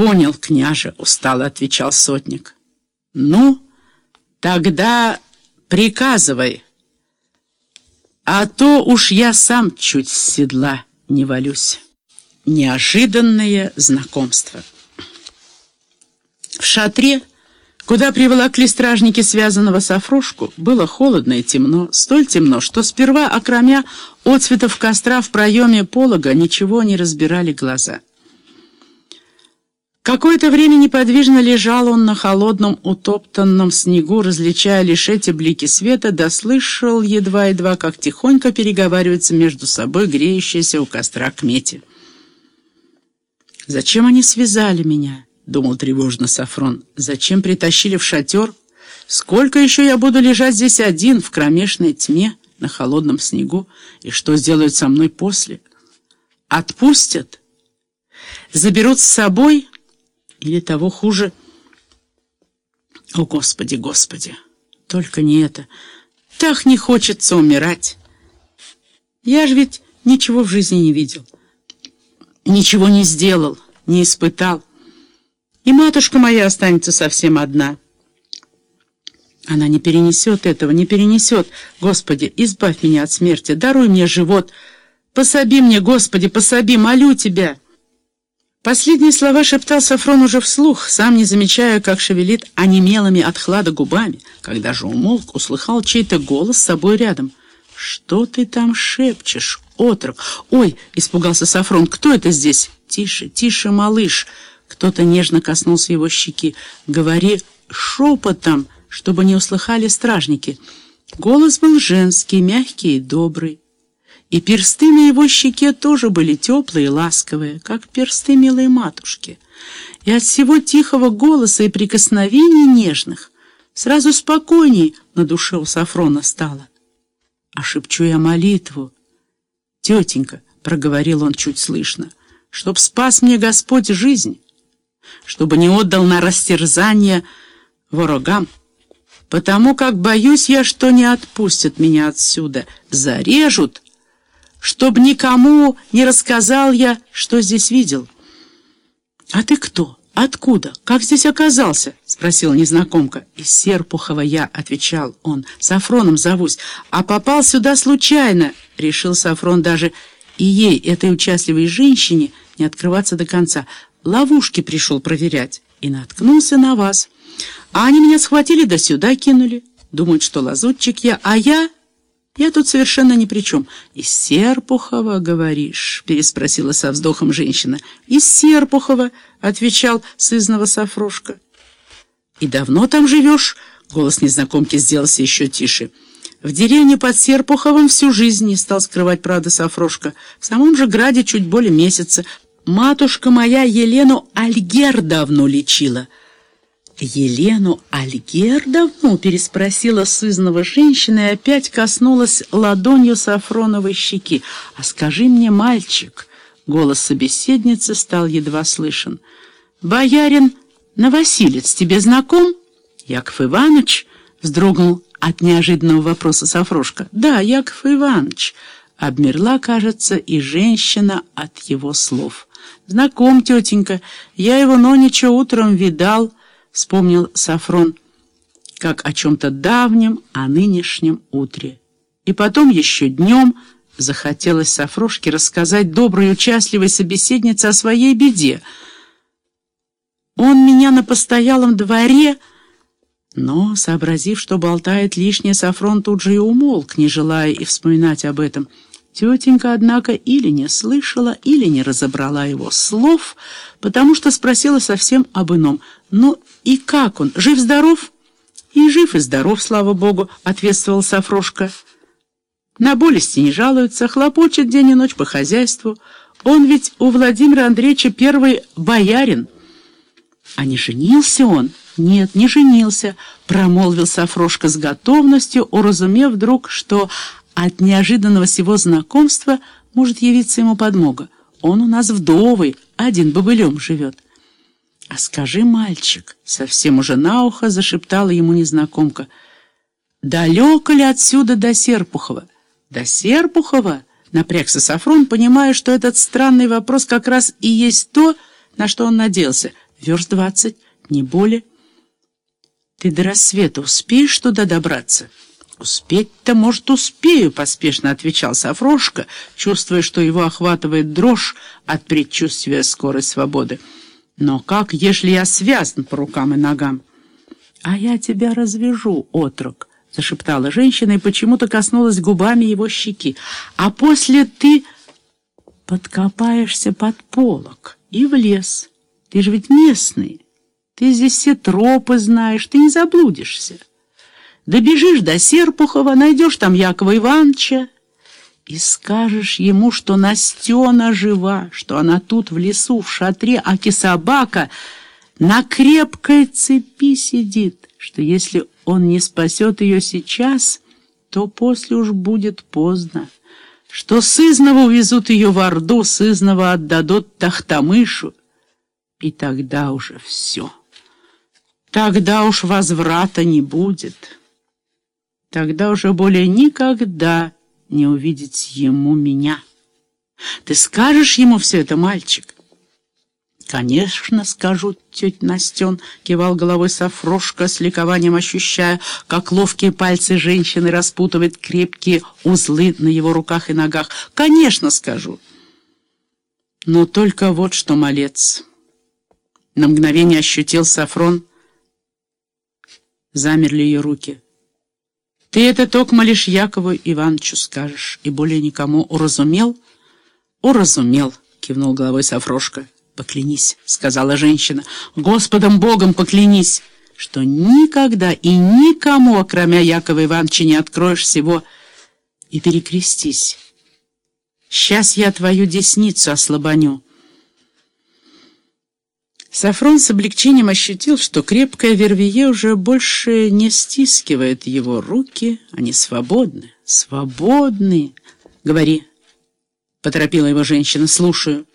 «Понял, княже», — устало отвечал сотник. «Ну, тогда приказывай, а то уж я сам чуть с седла не валюсь». Неожиданное знакомство. В шатре, куда приволокли стражники связанного Сафрошку, было холодно и темно, столь темно, что сперва, окромя отцветов костра в проеме полога, ничего не разбирали глаза. Какое-то время неподвижно лежал он на холодном утоптанном снегу, различая лишь эти блики света, да слышал едва-едва, как тихонько переговариваются между собой греющиеся у костра кмети. «Зачем они связали меня?» — думал тревожно Сафрон. «Зачем притащили в шатер? Сколько еще я буду лежать здесь один в кромешной тьме на холодном снегу? И что сделают со мной после? Отпустят? Заберут с собой?» Или того хуже... О, Господи, Господи! Только не это. Так не хочется умирать. Я же ведь ничего в жизни не видел. Ничего не сделал, не испытал. И матушка моя останется совсем одна. Она не перенесет этого, не перенесет. Господи, избавь меня от смерти, даруй мне живот. Пособи мне, Господи, пособи, молю Тебя». Последние слова шептал Сафрон уже вслух, сам не замечая, как шевелит онемелыми от хлада губами. Когда же умолк, услыхал чей-то голос с собой рядом. «Что ты там шепчешь, отрок?» «Ой!» — испугался Сафрон. «Кто это здесь?» «Тише, тише, малыш!» Кто-то нежно коснулся его щеки. «Говори шепотом, чтобы не услыхали стражники». Голос был женский, мягкий и добрый. И персты на его щеке тоже были теплые и ласковые, как персты милой матушки. И от всего тихого голоса и прикосновений нежных сразу спокойней на душе у Сафрона стало. А шепчу я молитву. «Тетенька», — проговорил он чуть слышно, — «чтоб спас мне Господь жизнь, чтобы не отдал на растерзание ворогам, потому как боюсь я, что не отпустят меня отсюда, зарежут» чтоб никому не рассказал я, что здесь видел. «А ты кто? Откуда? Как здесь оказался?» — спросила незнакомка. «Из Серпухова я», — отвечал он. «Сафроном зовусь. А попал сюда случайно», — решил Сафрон даже и ей, этой участливой женщине, не открываться до конца. Ловушки пришел проверять и наткнулся на вас. А они меня схватили да сюда кинули. Думают, что лазутчик я, а я я тут совершенно ни при чем. Из Серпухова, говоришь? Переспросила со вздохом женщина. Из Серпухова, отвечал сызного Сафрошка. И давно там живешь? Голос незнакомки сделался еще тише. В деревне под Серпуховым всю жизнь не стал скрывать правда Сафрошка. В самом же граде чуть более месяца. Матушка моя Елену Альгер давно лечила. «Елену Альгердовну?» — переспросила сызнова женщина и опять коснулась ладонью Сафроновой щеки. «А скажи мне, мальчик...» — голос собеседницы стал едва слышен. «Боярин Новосилец тебе знаком?» «Яков Иванович?» — вздрогнул от неожиданного вопроса Сафрошка. «Да, Яков Иванович». Обмерла, кажется, и женщина от его слов. «Знаком, тетенька, я его нонича утром видал» вспомнил Сафрон, как о чем-то давнем, о нынешнем утре. И потом еще днем захотелось Сафрошке рассказать доброй участливой собеседнице о своей беде. Он меня на постоялом дворе... Но, сообразив, что болтает лишнее, Сафрон тут же и умолк, не желая и вспоминать об этом. Тетенька, однако, или не слышала, или не разобрала его слов, потому что спросила совсем об ином. «Ну и как он? Жив-здоров?» «И жив, и здоров, слава богу», — ответствовал Сафрошка. «На болести не жалуется, хлопочет день и ночь по хозяйству. Он ведь у Владимира Андреевича первый боярин». «А не женился он?» «Нет, не женился», — промолвил Сафрошка с готовностью, уразумев вдруг, что от неожиданного сего знакомства может явиться ему подмога. Он у нас вдовый, один бобылем живет. «А скажи, мальчик», — совсем уже на ухо зашептала ему незнакомка, «далеко ли отсюда до Серпухова?» «До Серпухова?» — напрягся Сафрон, понимая, что этот странный вопрос как раз и есть то, на что он надеялся. верст двадцать, не более. Ты до рассвета успеешь туда добраться?» «Успеть-то, может, успею», — поспешно отвечал Сафрошка, чувствуя, что его охватывает дрожь от предчувствия скорой свободы. «Но как, если я связан по рукам и ногам?» «А я тебя развяжу, отрок», — зашептала женщина и почему-то коснулась губами его щеки. «А после ты подкопаешься под полок и в лес. Ты же ведь местный. Ты здесь все тропы знаешь, ты не заблудишься». Добежишь до Серпухова, найдешь там Якова Ивановича и скажешь ему, что Настена жива, что она тут в лесу, в шатре, а кисобака на крепкой цепи сидит, что если он не спасет ее сейчас, то после уж будет поздно, что сызнова увезут ее в Орду, сызнова отдадут Тахтамышу, и тогда уже все. Тогда уж возврата не будет». Тогда уже более никогда не увидеть ему меня. Ты скажешь ему все это, мальчик? «Конечно, скажу, тетя Настен», — кивал головой Сафрошка, с ликованием ощущая, как ловкие пальцы женщины распутывают крепкие узлы на его руках и ногах. «Конечно, скажу». Но только вот что, малец. На мгновение ощутил Сафрон. Замерли ее руки. Ты это токмо лишь Якову Ивановичу скажешь, и более никому. Уразумел? Уразумел, кивнул головой Сафрошка. Поклянись, сказала женщина. Господом Богом поклянись, что никогда и никому, окромя Якова Ивановича, не откроешь всего. И перекрестись. Сейчас я твою десницу ослабоню. Сафрон с облегчением ощутил, что крепкое вервие уже больше не стискивает его руки, они свободны, свободны. «Говори», — поторопила его женщина, — «слушаю».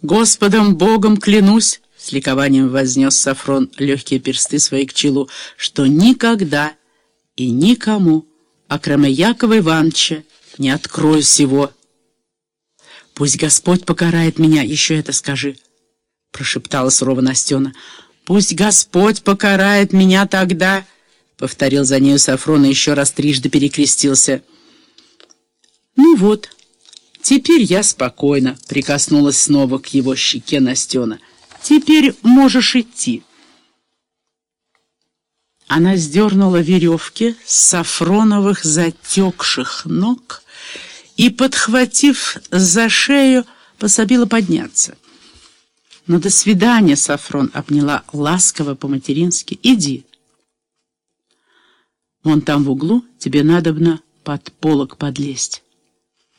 «Господом Богом клянусь», — с ликованием вознес Сафрон легкие персты свои к челу, «что никогда и никому, окроме Якова Ивановича, не открою всего. Пусть Господь покарает меня, еще это скажи» прошептала сурово Настена. «Пусть Господь покарает меня тогда!» — повторил за нею Сафрон и еще раз трижды перекрестился. «Ну вот, теперь я спокойно», — прикоснулась снова к его щеке Настена. «Теперь можешь идти». Она сдернула веревки с сафроновых затекших ног и, подхватив за шею, пособила подняться. «Ну, до свидания, Сафрон!» — обняла ласково по-матерински. «Иди!» «Вон там в углу тебе надобно под полок подлезть.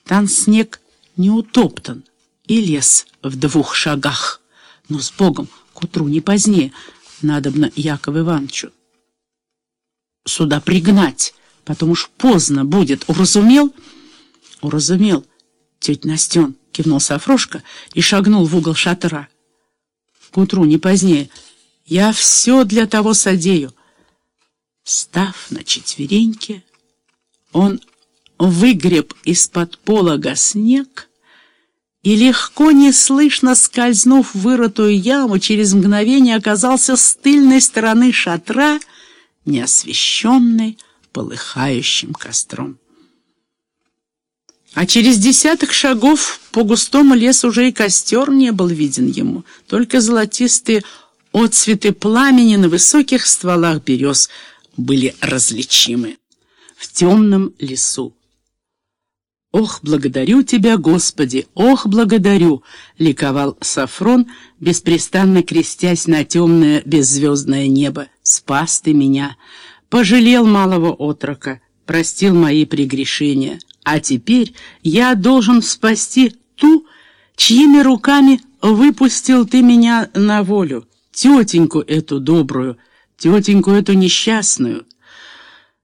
Там снег не утоптан, и лес в двух шагах. Но с Богом, к утру не позднее, надобно Якову Ивановичу сюда пригнать, потом уж поздно будет. Уразумел?» «Уразумел, тетя Настен!» — кивнул Сафрошка и шагнул в угол шатра к утру, не позднее. Я все для того содею. Став на четвереньки, он выгреб из-под полога снег и, легко, неслышно скользнув вырытую яму, через мгновение оказался с тыльной стороны шатра, неосвещенной полыхающим костром. А через десяток шагов по густому лесу уже и костер не был виден ему, только золотистые отцветы пламени на высоких стволах берез были различимы в темном лесу. «Ох, благодарю тебя, Господи! Ох, благодарю!» — ликовал Сафрон, беспрестанно крестясь на темное беззвездное небо. «Спас ты меня! Пожалел малого отрока, простил мои прегрешения!» А теперь я должен спасти ту, чьими руками выпустил ты меня на волю, тетеньку эту добрую, тетеньку эту несчастную.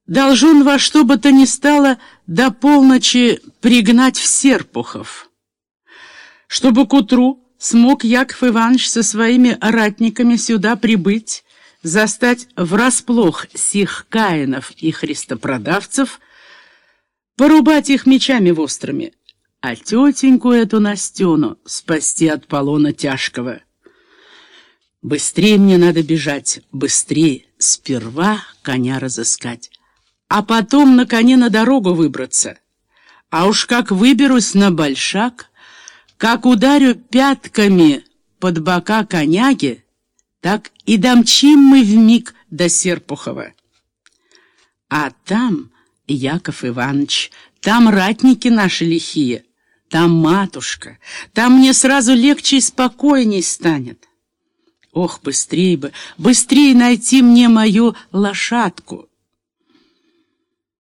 Должен во что бы то ни стало до полночи пригнать в Серпухов, чтобы к утру смог Яков Иванович со своими ратниками сюда прибыть, застать врасплох сих каинов и христопродавцев — порубать их мечами острыми, а тетеньку эту Настену спасти от полона тяжкого. Быстрее мне надо бежать, быстрее сперва коня разыскать, а потом на коне на дорогу выбраться. А уж как выберусь на большак, как ударю пятками под бока коняги, так и домчим мы вмиг до Серпухова. А там, Яков Иванович, там ратники наши лихие, там матушка, там мне сразу легче и спокойней станет. Ох, быстрей бы, быстрей найти мне мою лошадку.